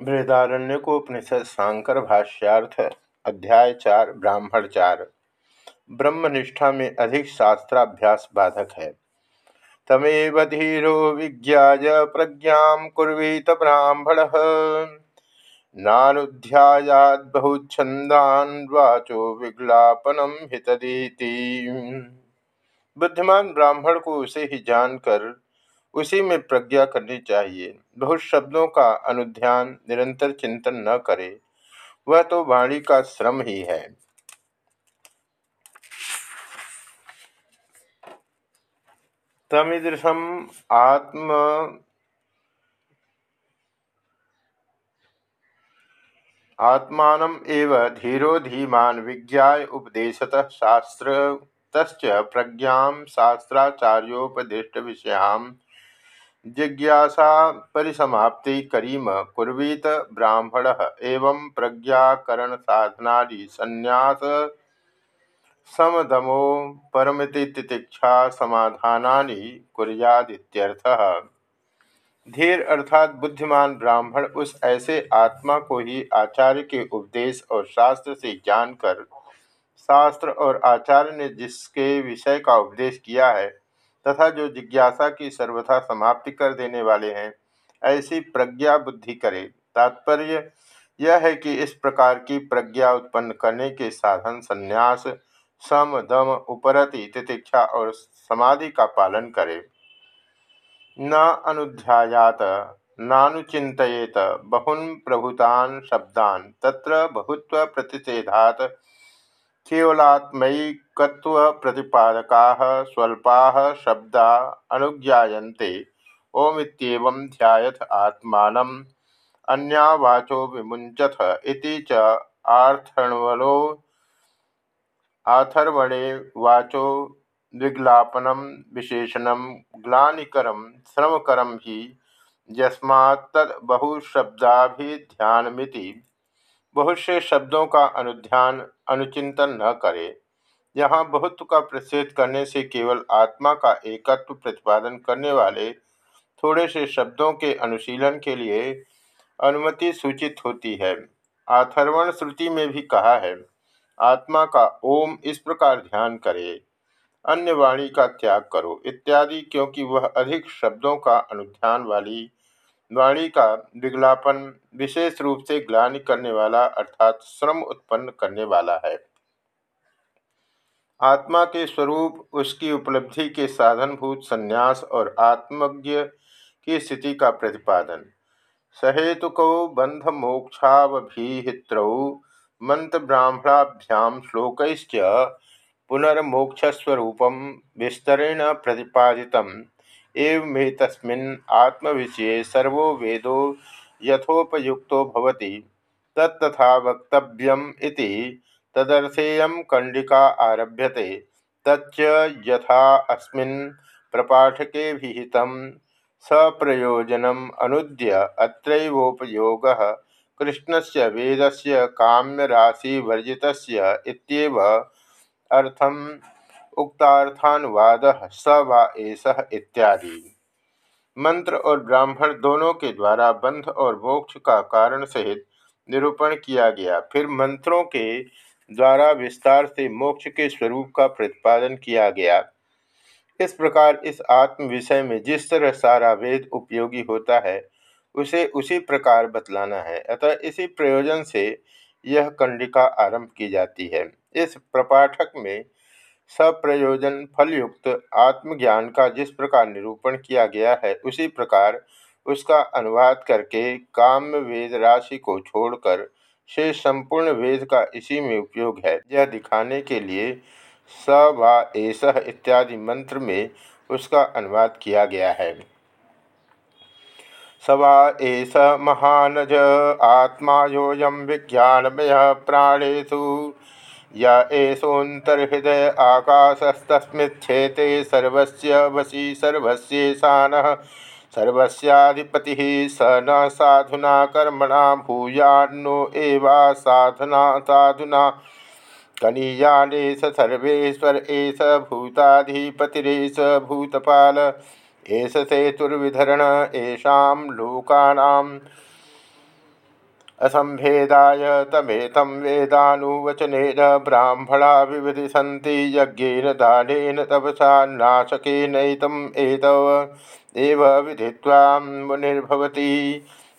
बृहदारण्यकोपनिषद सांकर भाष्यार्थ, अध्याय चार, ब्राह्मण चार। ब्रह्मनिष्ठा में अधिक शास्त्राभ्यास बाधक है। तमेव धीरो विज्ञा प्रज्ञा कुर्वीत ब्राह्मण। नानुध्यायाद बहुछंदान वाचो विग्लापनम हितदीति। बुद्धिमान ब्राह्मण को उसे ही जानकर उसी में प्रज्ञा करनी चाहिए। बहुत शब्दों का अनुध्यान, निरंतर चिंतन न करे। वह तो वाणी का श्रम ही है। तमीदृशम आत्म आत्मान एव धीरो धीमान विज्ञा उपदेशतः शास्त्र प्रज्ञा शास्त्राचार्योपदिष्ट विषयां जिज्ञासा परिसमाप्ति करीम कुर्वीत ब्राह्मण एवं प्रज्ञाकरण साधनादि संन्यास समदमो परमिति तितिक्षा समाधानानि कुर्यादित्यर्थः। धीर अर्थात बुद्धिमान ब्राह्मण उस ऐसे आत्मा को ही आचार्य के उपदेश और शास्त्र से जानकर, शास्त्र और आचार्य ने जिसके विषय का उपदेश किया है तथा जो जिज्ञासा की सर्वथा समाप्ति कर देने वाले हैं, ऐसी प्रज्ञा बुद्धि करे। तात्पर्य यह है कि इस प्रकार की प्रज्ञा उत्पन्न करने के साधन संन्यास, सम, दम, उपरति, तितिक्षा और समाधि का पालन करे। न अनुध्यायात नानुचितयेत बहुन प्रभुतान शब्दान, तत्र बहुत्व प्रतिषेधात केवलात्मकत्वप्रतिपादका स्वल्पा शब्दा अनुज्ञाते ओमित्येवं ध्यायथ आत्मानम् अन्यावाचो विमुञ्चथ इति च आर्थर्वणो आथर्वणे वाचो विग्लापनं विशेषणं ग्लानिकरं श्रमकरं हि यस्मात्तद्बहुशब्दाभिध्यानमिति। बहुत से शब्दों का अनुध्यान, अनुचिंतन न करे। यहाँ बहुत्व का प्रतिषेध करने से केवल आत्मा का एकत्व प्रतिपादन करने वाले थोड़े से शब्दों के अनुशीलन के लिए अनुमति सूचित होती है। आथर्वण श्रुति में भी कहा है, आत्मा का ओम इस प्रकार ध्यान करे, अन्य वाणी का त्याग करो इत्यादि, क्योंकि वह अधिक शब्दों का अनुध्यान वाली वाणी का विज्ञापन विशेष रूप से ग्लानि करने वाला अर्थात श्रम उत्पन्न करने वाला है। आत्मा के स्वरूप, उसकी उपलब्धि के साधनभूत संन्यास और आत्मज्ञ की स्थिति का प्रतिपादन। सहेतुको बंध मोक्षावभिहित्रौ मंत्र ब्राह्मणाभ्याम श्लोकैश्च पुनर्मोक्षस्वरूपम विस्तरेण प्रतिपादितम। एवमेतस्मिन् आत्मविषये सर्वो वेदो यथोपयुक्तो भवति। तत्तथा वक्तव्यम् इति तदर्थेयं कंडिका आरभ्यते। तच्च यथा अस्मिन् प्रपाठके विहितं सप्रयोजनम् अनुद्य अत्रैवोपयोगः कृष्णस्य वेदस्य काम्यराशिवर्जितस्य इत्येव अर्थम उक्तार्थानुवाद स वा इत्यादि। मंत्र और ब्राह्मण दोनों के द्वारा बंध और मोक्ष का कारण सहित निरूपण किया गया। फिर मंत्रों के द्वारा विस्तार से मोक्ष के स्वरूप का प्रतिपादन किया गया। इस प्रकार इस आत्म विषय में जिस तरह सारा वेद उपयोगी होता है, उसे उसी प्रकार बतलाना है। अतः इसी प्रयोजन से यह कंडिका आरंभ की जाती है। इस प्रपाठक में सप्रयोजन फलयुक्त आत्मज्ञान का जिस प्रकार निरूपण किया गया है, उसी प्रकार उसका अनुवाद करके काम्य वेद राशि को छोड़कर शेष संपूर्ण वेद का इसी में उपयोग है। यह दिखाने के लिए स व एस इत्यादि मंत्र में उसका अनुवाद किया गया है। सवा एस महानज आत्मा विज्ञानमय प्राणेशु य एषोऽन्तर्हृदय आकाशस्तस्मिच्छेते सर्वस्य वशी सर्वस्येशानः सर्वस्याधिपतिः स न साधुना कर्मणा, भूयान्नो एवा साधना साधुना। कनीयानेश सर्वेश्वर एष भूताधिपतिरेष भूतपाल। एष सेतुर्विधरण येषां लोकानां असंभेदाय तमेतं वेदानुवचनेन ब्राह्मणा विविधि सन्ति यज्ञेन दानेन तपसा नाशकेनैतम् एतव। एव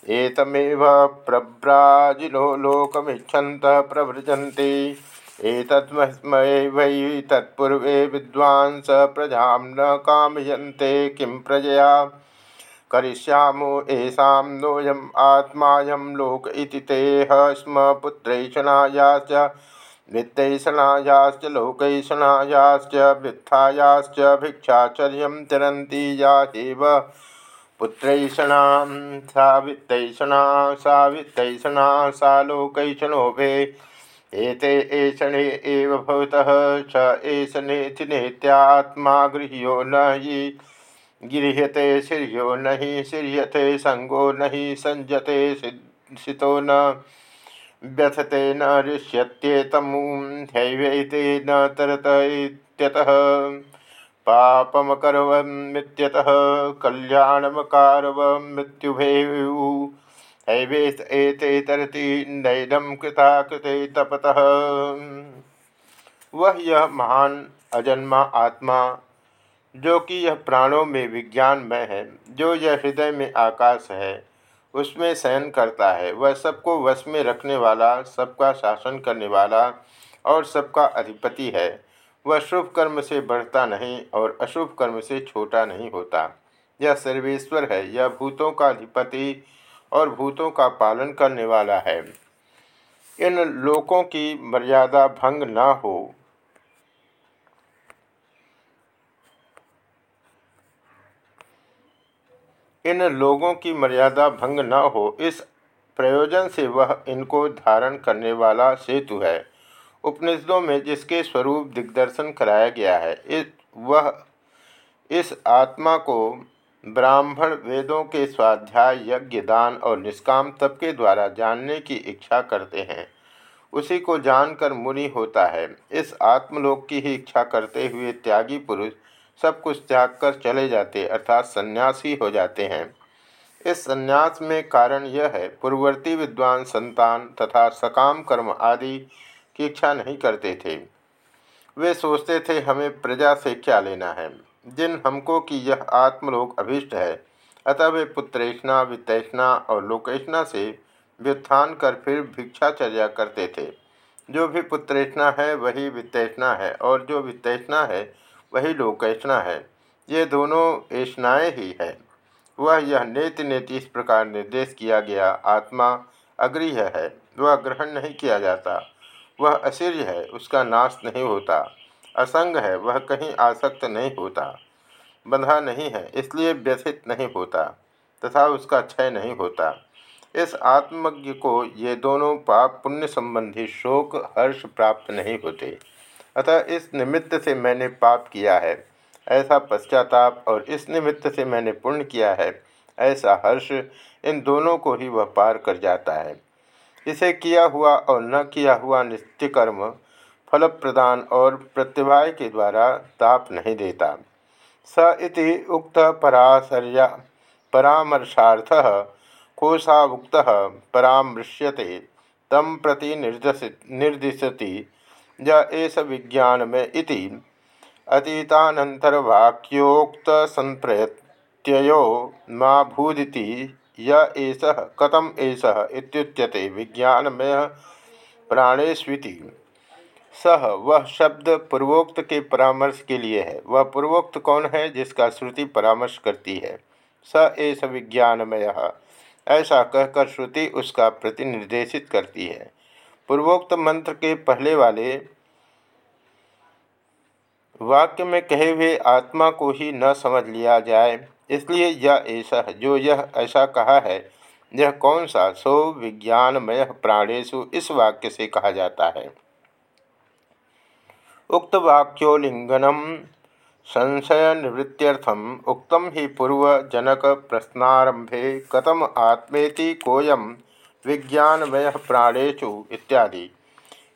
एतमेव प्रव्राजिनो लोकमिच्छन्तः प्रव्रजन्ति एतत्मस्मै वै तत्पूर्वे विद्वांस प्रजां न कामयन्ते, किं प्रजया? करिष्यामो येषां नोऽयम् आत्मायं लोक इति तेह स्म पुत्रैषणायाश्च, वित्तैषणायाश्च, लोकैषणायाश्च वृत्थायाश्च भिक्षाचर्यं चरन्ति या एव पुत्रैषणां सा वित्तैषणा सा वित्तैषणा, सा लोकैषणोभे। एते एषणे एव भवतः, स एषनेति नेत्यात्मा गृह्यो न हि। गृह्यते श्रियो नहीं, श्रियते संगो नहीं संजते सितो न। व्यथते न ऋष्यत्येतमुैवैते न तरत इत्यतः पापमकरवमित्यतः कल्याणमकारवमृत्युभेयु हैवेत एते तरति नैनम कृता कृते तपतः। वह यह महान अजन्मा आत्मा जो कि यह प्राणों में विज्ञानमय है, जो यह हृदय में आकाश है, उसमें शयन करता है। वह सबको वश में रखने वाला, सबका शासन करने वाला और सबका अधिपति है। वह शुभ कर्म से बढ़ता नहीं और अशुभ कर्म से छोटा नहीं होता। यह सर्वेश्वर है, यह भूतों का अधिपति और भूतों का पालन करने वाला है। इन लोकों की मर्यादा भंग ना हो इन लोगों की मर्यादा भंग न हो, इस प्रयोजन से वह इनको धारण करने वाला सेतु है। उपनिषदों में जिसके स्वरूप दिग्दर्शन कराया गया है, इस, वह इस आत्मा को ब्राह्मण वेदों के स्वाध्याय, यज्ञ, दान और निष्काम तप के द्वारा जानने की इच्छा करते हैं। उसी को जानकर मुनि होता है। इस आत्मलोक की ही इच्छा करते हुए त्यागी पुरुष सब कुछ त्याग कर चले जाते अर्थात सन्यासी हो जाते हैं। इस संन्यास में कारण यह है, पूर्ववर्ती विद्वान, संतान तथा सकाम कर्म आदि की इच्छा नहीं करते थे। वे सोचते थे, हमें प्रजा से क्या लेना है? जिन हमको कि यह आत्मलोक अभिष्ट है, अतः वे पुत्रेषणा, वित्तेषणा और लोकेशना से व्युत्थान कर फिर भिक्षाचर्या करते थे। जो भी पुत्रेषणा है, वही वित्तेषणा है और जो वित्तेषणा है वही लोकैषणा है। ये दोनों ऐषणाएँ ही है। वह यह नेति नेति इस प्रकार निर्देश किया गया, आत्मा अग्रीह है, वह ग्रहण नहीं किया जाता, वह अशीर्य है, उसका नाश नहीं होता, असंग है, वह कहीं आसक्त नहीं होता, बंधा नहीं है, इसलिए व्यथित नहीं होता, तथा उसका क्षय नहीं होता। इस आत्मज्ञ को ये दोनों पाप पुण्य संबंधी शोक हर्ष प्राप्त नहीं होते। अतः इस निमित्त से मैंने पाप किया है। ऐसा पश्चाताप और इस निमित्त से मैंने पुण्य किया है। ऐसा हर्ष इन दोनों को ही वह पार कर जाता है। इसे किया हुआ और न किया हुआ नित्य कर्म फल प्रदान और प्रतिभा के द्वारा ताप नहीं देता। स इति उक्त पराशर्या परामर्शार्थ कोशावुक्त परामृश्यते। तम प्रति निर्दश निर्दिशति य एष विज्ञानमय इति। अतीतानन्तरवाक्योक्त संप्रत्ययो मा भूदिति य एष कथम एष इत्युच्यते विज्ञानमय प्राणेश्विति सह वह शब्द पूर्वोक्त के परामर्श के लिए है। वह पूर्वोक्त कौन है जिसका श्रुति परामर्श करती है? स एस विज्ञानमय ऐसा कहकर श्रुति उसका प्रतिनिर्देशित करती है। पूर्वोक्त मंत्र के पहले वाले वाक्य में कहे हुए आत्मा को ही न समझ लिया जाए, इसलिए यह ऐसा जो यह ऐसा कहा है, यह कौन सा? सो विज्ञानमय प्राणेशु इस वाक्य से कहा जाता है। उक्त वाक्योलिंगनम संशय निवृत्त्यर्थम उक्तम ही पूर्वजनक प्रश्नारंभे कथम आत्मेति कोयम विज्ञानमय प्राणेशु इत्यादि।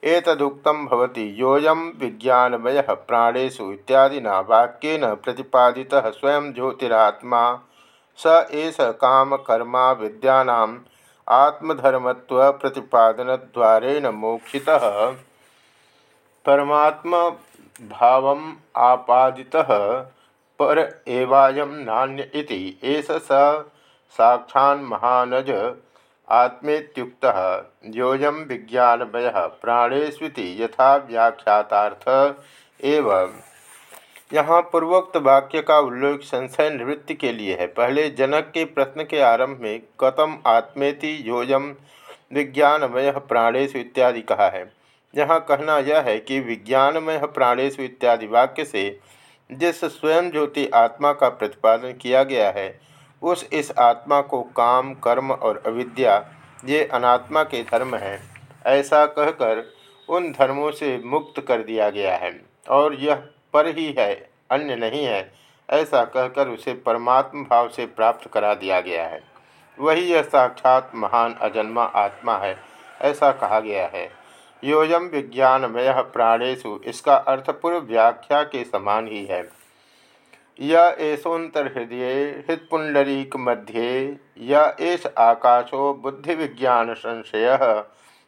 एतदुक्तं भवति योऽयं विज्ञानमयः प्राणेषु इत्यादिना वाक्येन प्रतिपादितः स्वयं ज्योतिरात्मा। स एष कामकर्मा विद्यानाम् आत्मधर्मत्व प्रतिपादन मोक्षितः। परमात्म भाव आपादितः पर एवायम नान्य इति। एष स आत्मेत्युक्त योऽयं विज्ञानमय प्राणेष्विति यथा व्याख्यातार्थ एवं। यहाँ पूर्वोक्त वाक्य का उल्लेख संशय निवृत्ति के लिए है। पहले जनक के प्रश्न के आरंभ में कतम आत्मेति योजम विज्ञानमय प्राणेश इत्यादि कहा है। यहाँ कहना यह है कि विज्ञानमय प्राणेश इत्यादि वाक्य से जिस स्वयं ज्योति आत्मा का प्रतिपादन किया गया है उस इस आत्मा को काम, कर्म और अविद्या, ये अनात्मा के धर्म हैं। ऐसा कहकर उन धर्मों से मुक्त कर दिया गया है, और यह पर ही है, अन्य नहीं है। ऐसा कहकर उसे परमात्म भाव से प्राप्त करा दिया गया है। वही यह साक्षात महान अजन्मा आत्मा है, ऐसा कहा गया है। योजम विज्ञानमय प्राणेशु इसका अर्थ पूर्व व्याख्या के समान ही है। य एषोन्तर्हृदय हृत्पुंडरीक मध्ये य एष आकाशो बुद्धि विज्ञान संशय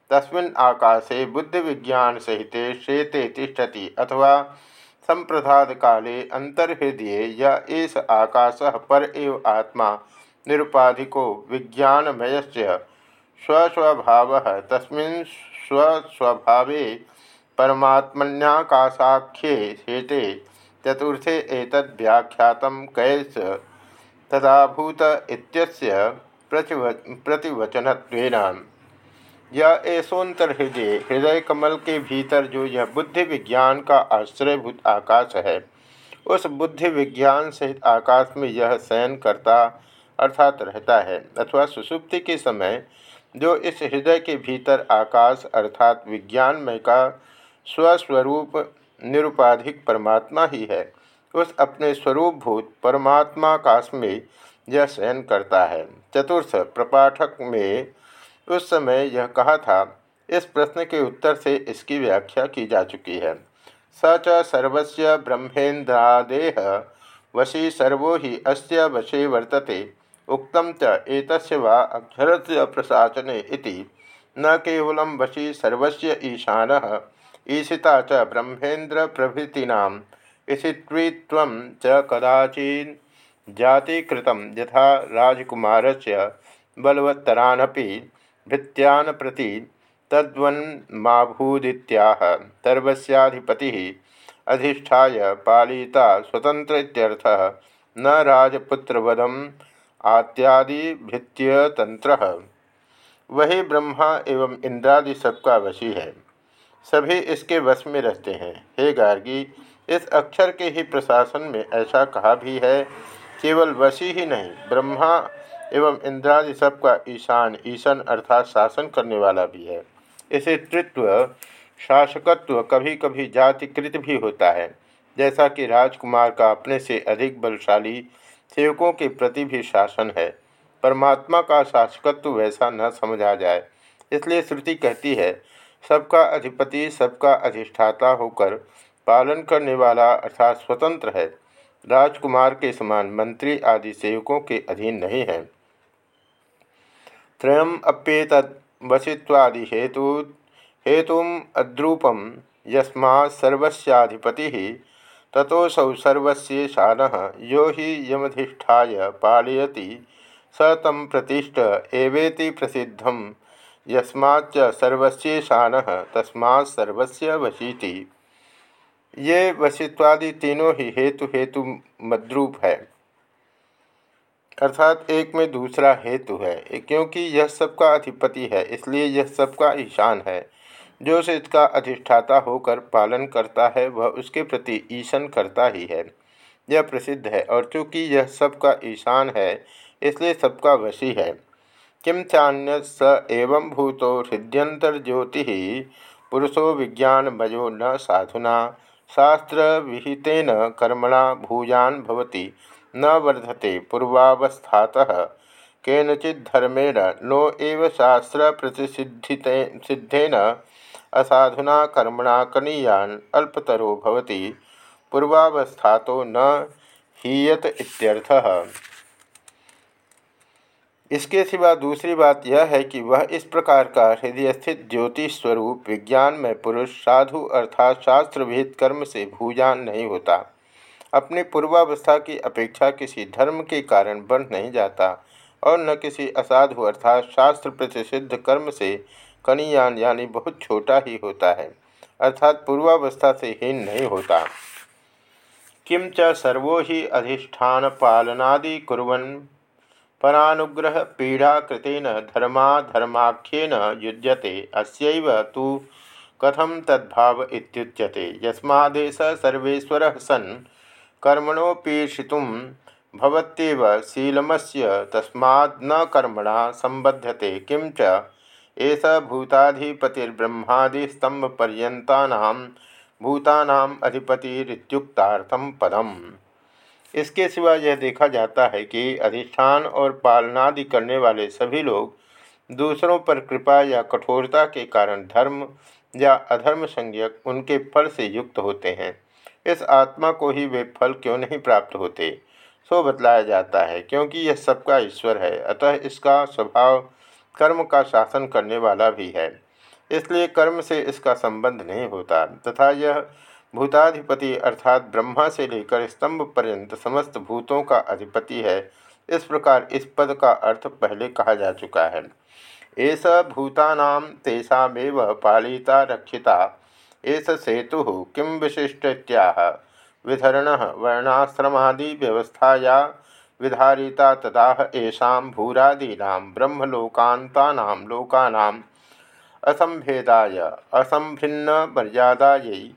तस्मिन् आकाशे बुद्धि विज्ञान सहिते श्वेते तिष्ठति अथवा संप्रसाद काले अंतर्हृदय य एष आकाश पर एव आत्मा, निरुपाधिको विज्ञानमय स्वस्वभाव। तस्मिन् स्वस्वभावे परमात्मन्याकाशाख्ये हेते चतुर्थे एतद् व्याख्यातं कैस तदाभूत इत्यस्य प्रतिव प्रतिवचनत्वेन। यह ऐसोन्तर हृदय हृदय कमल के भीतर जो यह बुद्धि विज्ञान का आश्रयभूत आकाश है, उस बुद्धि विज्ञान सहित आकाश में यह शयन करता अर्थात रहता है, अथवा सुसुप्ति के समय जो इस हृदय के भीतर आकाश अर्थात विज्ञानमय का स्वस्वरूप निरुपाधिक परमात्मा ही है। उस अपने स्वरूपभूत परमात्माकाश में यह शयन करता है। चतुर्थ प्रपाठक में उस समय यह कहा था, इस प्रश्न के उत्तर से इसकी व्याख्या की जा चुकी है। स च ब्रह्मेन्द्रादेह वशी सर्वो ही अस्य वशे वर्तते उक्तम च एतस्य वा अक्षरस्य प्रशासने न केवलं वशी सर्वस्य ईशानः ईशिता च ब्रह्मेन्द्र प्रभृतीनाम। ईशित्वीत्वं च कदाचिन् जातीकृतं यथा राजकुमारस्य बलवत्तरानपि भृत्यान प्रति तद्वन्माभूदित्याह। सर्वस्याधिपति अधिष्ठाय पालिता स्वतंत्र न राजपुत्रवदम आत्यादि भृत्यतंत्र वही ब्रह्मा एवं इंद्रादि सबका वशी है। सभी इसके वश में रहते हैं। हे गार्गी, इस अक्षर के ही प्रशासन में ऐसा कहा भी है, केवल वशी ही नहीं, ब्रह्मा एवं इंद्रादि सबका ईशान, ईशन अर्थात शासन करने वाला भी है। इसे तृत्व, शासकत्व कभी कभी जातिकृत भी होता है। जैसा कि राजकुमार का अपने से अधिक बलशाली सेवकों के प्रति भी शासन है। परमात्मा का शासकत्व वैसा न समझा जाए, इसलिए श्रुति कहती है सबका अधिपति, सबका अधिष्ठाता होकर पालन करने वाला अर्थात स्वतंत्र है। राजकुमार के समान मंत्री आदि सेवकों के अधीन नहीं है। त्रयम् अप्येतद् वसित्वादिहेतु हेतुम अद्रूपम यस्मात्सर्वस्याधिपतिः ततोऽसौ सर्वस्येशानः यो हि यमधिष्ठाय पालयति, स तं प्रतिष्ठ एवेति प्रसिद्धं यस्माच्च तस्मात् सर्वस्य वशीति। ये वशित्वादि तीनों ही हेतु हेतु मद्रूप है। अर्थात एक में दूसरा हेतु है, क्योंकि यह सबका अधिपति है, इसलिए यह सबका ईशान है। जो से इसका अधिष्ठाता होकर पालन करता है, वह उसके प्रति ईशन करता ही है। यह प्रसिद्ध है, और चूँकि यह सबका ईशान है, इसलिए सबका वशी है। किम चान्य स एवं भूतो हृद्यंतर ज्योति पुरुषो विज्ञान मयो न साधुना। शास्त्र विहितेन कर्मणा भूयान भवति। न वर्धते पूर्वावस्थातः। केनचिद्धर्मेण नो एव शास्त्र प्रतिसिद्धिते सिद्धेन असाधुना कर्मणा कनीयान अल्पतरो भवति। पूर्वावस्था तो न हीयत इत्यर्थः। इसके सिवा दूसरी बात यह है कि वह इस प्रकार का हृदय स्थित ज्योति स्वरूप विज्ञान में पुरुष, साधु अर्थात शास्त्रविहित कर्म से भूजान नहीं होता। अपनी पूर्वावस्था की अपेक्षा किसी धर्म के कारण बढ़ नहीं जाता और न किसी असाधु अर्थात शास्त्र प्रतिषिद्ध कर्म से कनियान यानी बहुत छोटा ही होता है, अर्थात पूर्वावस्था से हीन नहीं होता। किम च सर्वो ही अधिष्ठान पालनादि कुरन परानुग्रह पीड़ाकृतेन धर्माधर्माख्येन युज्यते, अस्यैव तु कथम तद्भाव इत्युच्यते। यस्मादेश सर्वेश्वर सन् कर्मणोपीषितुं भवत्येव शीलमस्य तस्माद् न कर्मणा संबध्यते किं च एष भूताधिपतिर्ब्रह्मादिस्तंभपर्यंतानां भूतानाम अधिपतिरित्युक्तार्थम पदम। इसके सिवा यह देखा जाता है कि अधिष्ठान और पालनादि करने वाले सभी लोग दूसरों पर कृपा या कठोरता के कारण धर्म या अधर्म संज्ञक उनके फल से युक्त होते हैं। इस आत्मा को ही वे फल क्यों नहीं प्राप्त होते? सो बतलाया जाता है, क्योंकि यह सबका ईश्वर है, अतः इसका स्वभाव कर्म का शासन करने वाला भी है। इसलिए कर्म से इसका संबंध नहीं होता, तथा यह भूताधिपति अर्थात ब्रह्मा से लेकर स्तंभ पर्यंत समस्त भूतों का अधिपति है। इस प्रकार इस पद का अर्थ पहले कहा जा चुका है। एस भूतानाम तेषामेव पालिता रक्षिता। एस सेतु किम विशिष्टत्याह विधरण, वर्णाश्रमादि व्यवस्थाया विधारिता तदाह येषा भूरादीना ब्रह्मलोकान्तानां लोकानाम् असंभेदाय असंभिन्न मर्यादायै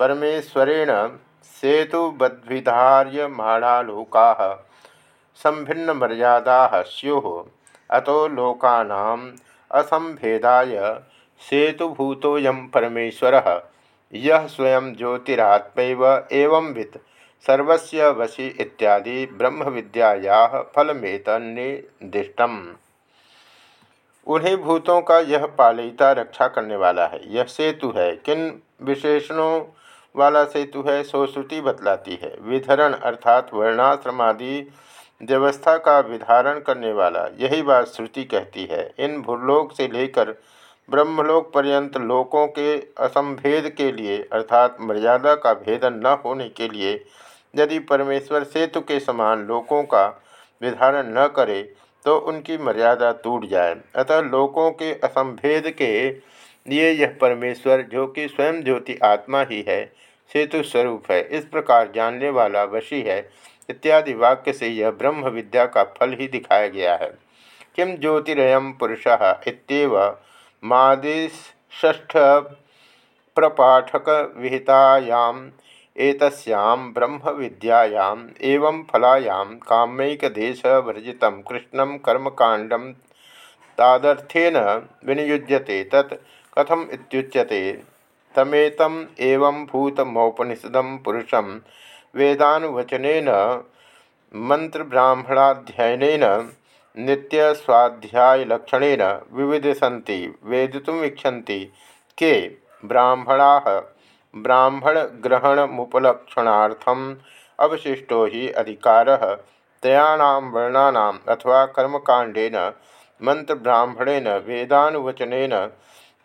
परमेश्वरेण सेतुबद्विधार्यमाणा लोका संभिन्न मर्यादा स्यु, अतो लोकानाम असंभेदाय सेतुभूतोऽयं परमेश्वर। यह स्वयं ज्योतिरात्मैव एवंवित् सर्वस्य वशी इत्यादि ब्रह्म विद्याया फलमेतन्निर्दिष्टम उन्हीं भूतों का यह पालिता रक्षा करने वाला है। यह सेतु है। किन विशेषणों वाला सेतु है, सो श्रुति बतलाती है। विधरण अर्थात वर्णाश्रमादि व्यवस्था का विधारण करने वाला, यही बात श्रुति कहती है। इन भूलोक से लेकर ब्रह्मलोक पर्यंत लोकों के असंभेद के लिए, अर्थात मर्यादा का भेदन न होने के लिए, यदि परमेश्वर सेतु के समान लोकों का विधारण न करे तो उनकी मर्यादा टूट जाए। अतः लोकों के असंभेद के लिए यह परमेश्वर, जो कि स्वयं ज्योति आत्मा ही है सेतु स्वरूप है। इस प्रकार जानने वाला वशी है। इत्यादि वाक्य से यह ब्रह्म विद्या का फल ही दिखाया गया है। किम ज्योतिरयम पुरुष इतव मादिष्ठ प्रपाठक विहितायाम एतस्याम ब्रह्म विद्यायाम एवं फलायां काम्यकदेश वर्जित कृष्ण कर्मकांडम तादर्थेन विनियुज्यते तत् कथम इत्युच्यते। तमेतम एवं भूतमौपनिषदम पुरुषम वेदानुवचन मंत्रब्राह्मणाध्ययन नित्यस्वाध्यायलक्षणेन विविधसन्ति वेदितुमिच्छन्ति के ब्राह्मणा ब्राह्मणग्रहणमुपलक्षणार्थम अवशिष्टो ही अधिकार, त्रयाण वर्णा अथवा कर्मकांडेन मंत्रब्राह्मणेन वेदानुवचन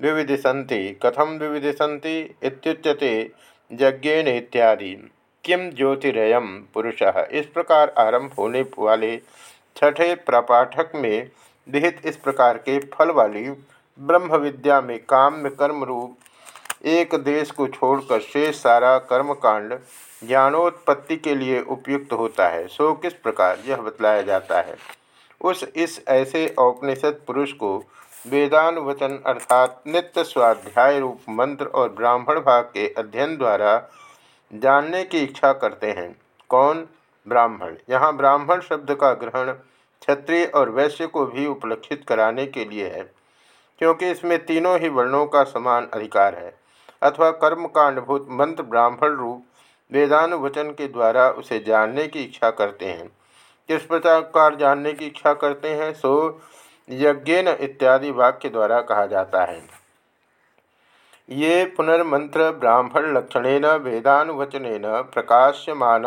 विविधिशन्ति कथम विविधिशन्ति इत्युच्यते यज्ञेन इत्यादि। किम ज्योतिरयम पुरुष? इस प्रकार आरंभ होने वाले छठे प्रपाठक में विहित इस प्रकार के फल वाली ब्रह्म विद्या में काम में कर्म रूप, एक देश को छोड़कर शेष सारा कर्मकांड ज्ञानोत्पत्ति के लिए उपयुक्त होता है। सो किस प्रकार? यह बतलाया जाता है। उस इस ऐसे औपनिषद पुरुष को वेदानुवचन अर्थात नित्य स्वाध्याय रूप मंत्र और ब्राह्मण भाग के अध्ययन द्वारा जानने की इच्छा करते हैं। कौन? ब्राह्मण। यहाँ ब्राह्मण शब्द का ग्रहण क्षत्रिय और वैश्य को भी उपलक्षित कराने के लिए है, क्योंकि इसमें तीनों ही वर्णों का समान अधिकार है, अथवा कर्मकांडभूत मंत्र ब्राह्मण रूप वेदानुवचन के द्वारा उसे जानने की इच्छा करते हैं। किस प्रकार जानने की इच्छा करते हैं? सो यज्ञेन इत्यादि वाक्य द्वारा कहा जाता है। ये पुनर्मंत्र ब्राह्मण प्रकाश्यमान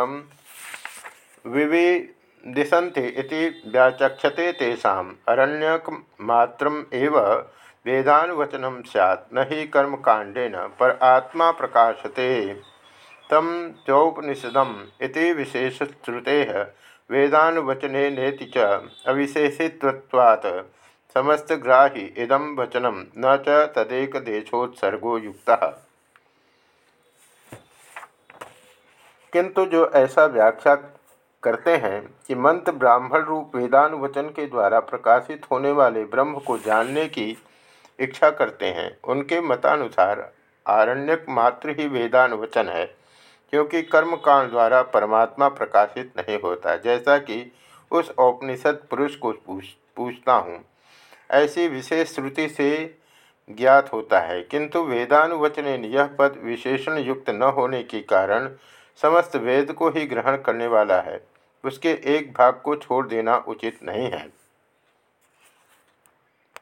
विविधसंति दिशन्ति इति व्याचक्षते तेषाम्। अरण्यकमात्रम् एव वेदानुवचनं न हि कर्मकाण्डेन, पर आत्मा प्रकाशते। तम चौपनिषदम इति विशेषश्रुतेः वेदानुवचने नेति च अविशेषित्वात् समस्तग्राही इदम वचनम न च तदेक देशोत्सर्गो युक्त। किंतु जो ऐसा व्याख्या करते हैं कि मंत्र ब्राह्मण रूप वेदानुवचन के द्वारा प्रकाशित होने वाले ब्रह्म को जानने की इच्छा करते हैं, उनके मतानुसार आरण्यक मात्र ही वेदानुवचन है। क्योंकि कर्मकांड द्वारा परमात्मा प्रकाशित नहीं होता, जैसा कि उस औपनिषद पुरुष को पूछ, पूछता हूँ। ऐसी विशेष श्रुति से ज्ञात होता है, किंतु वेदानुवचन यह पद विशेषण युक्त न होने के कारण समस्त वेद को ही ग्रहण करने वाला है। उसके एक भाग को छोड़ देना उचित नहीं है।